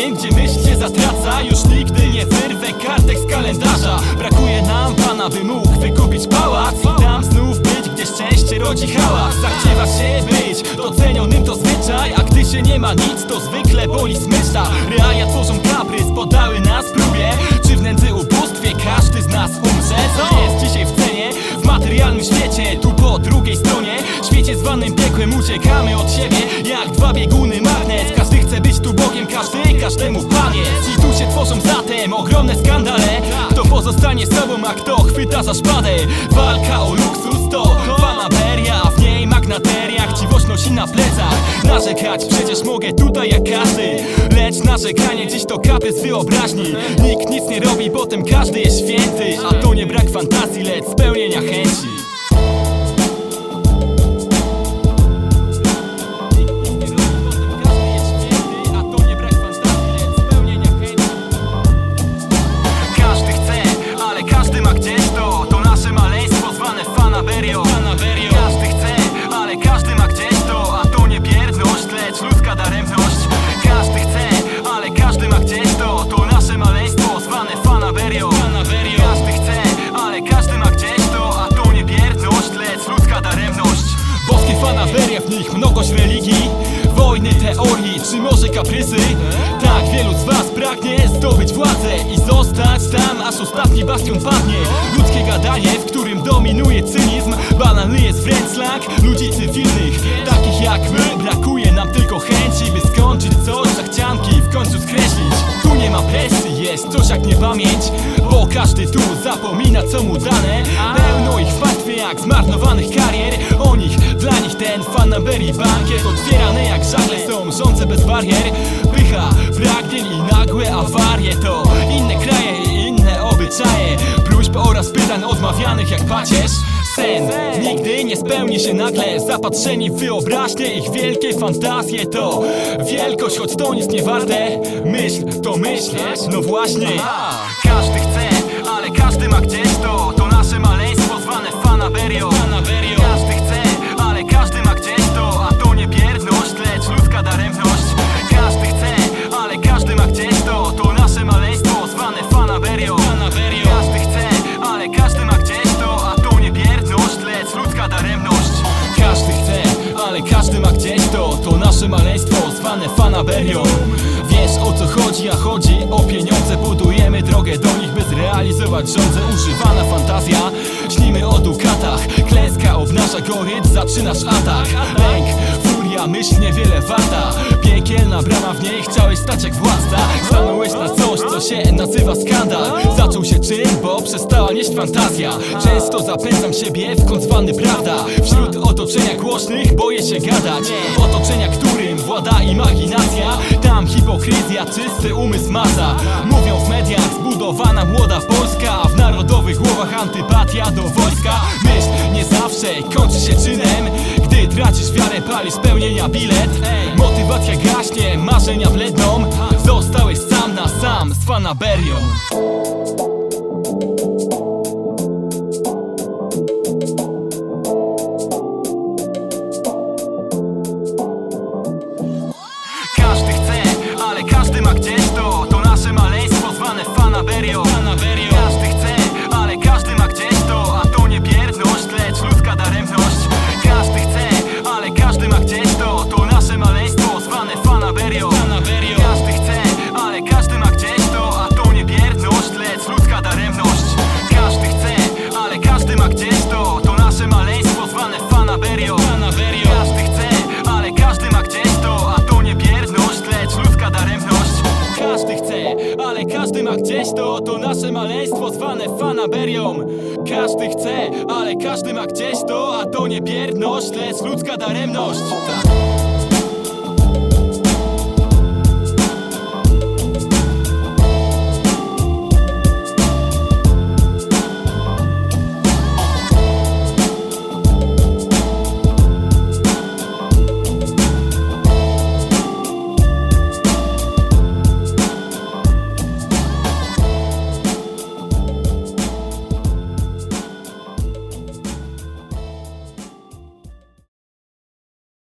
dzień, gdzie myśl się zatraca. Już nigdy nie wyrwę kartek z kalendarza. Brakuje nam pana, by mógł wykupić pałac. I tam znów być, gdzie szczęście rodzi hałas. Zachciewa się być docenionym to zwyczaj. A gdy się nie ma nic, to zwykle boli smycza Realia tworzą kaprys, podały nas próbie. Każdemu Pan jest I tu się tworzą zatem ogromne skandale. Kto pozostanie sobą, a kto chwyta za szpadę? Walka o luksus to fanaberia W niej magnateria, chciwość nosi na plecach. Narzekać przecież mogę tutaj jak każdy. Lecz narzekanie dziś to kaprys wyobraźni. Nikt nic nie robi, potem każdy jest święty. A to nie brak fantazji, lecz spełnienia chęci fanaberio Każdy chce, ale każdy ma gdzieś to. A to nie bierność, lecz ludzka daremność. Każdy chce, ale każdy ma gdzieś to. To nasze maleństwo zwane fanaberio Każdy chce, ale każdy ma gdzieś to. A to nie bierność, lecz ludzka daremność. Boskie fanaberia, w nich mnogość religii. Wojny, teorii, czy może kaprysy? Tak, wielu z was pragnie zdobyć władzę I zostać tam, aż ostatni bastion padnie. Ludzkie gadanie, w którym dominuje cynizm Banalny jest wręcz slang ludzi cywilnych. Takich jak my, brakuje nam tylko chęci By skończyć coś, zachcianki w końcu skreślić. Tu nie ma presji, jest coś jak niepamięć Bo każdy tu zapomina co mu dane. Pełno ich w jak zmarnowanych karier O nich, dla nich ten fanaberii bankiet Otwierane jak żagle rządze bez barier. Pycha, pragnień i nagłe awarie To inne kraje i inne obyczaje. Próśb oraz pytań odmawianych jak pacierz. Sen nigdy nie spełni się nagle. Zapatrzeni w wyobraźnię ich wielkie fantazje. To wielkość, choć to nic nie warte. Myśl to myśl, no właśnie. Każdy chce, ale każdy ma gdzieś to chodzi o pieniądze Budujemy drogę do nich, by zrealizować żądzę Używana fantazja, śnimy o dukatach. Klęska obnaża goryt, zaczynasz atak. Lęk, furia, myśl niewiele warta. Piekielna brama w niej, chciałeś stać jak władca Stanąłeś na coś, co się nazywa skandal. Zaczął się czyn, bo przestała nieść fantazja. Często zapędzam siebie w kąt zwany prawda. Wśród otoczenia głośnych boję się gadać. Otoczenia, którym włada imaginacja. Tam hipokryzja, czysty umysł maza. Mówią w mediach zbudowana młoda Polska. A W narodowych głowach antypatia do wojska palisz spełnienia bilet. Motywacja gaśnie, marzenia bledną Zostałeś sam na sam z fanaberią ale każdy ma gdzieś to To nasze maleństwo zwane fanaberią Każdy chce, ale każdy ma gdzieś to A to nie bierność, lecz ludzka daremność tak.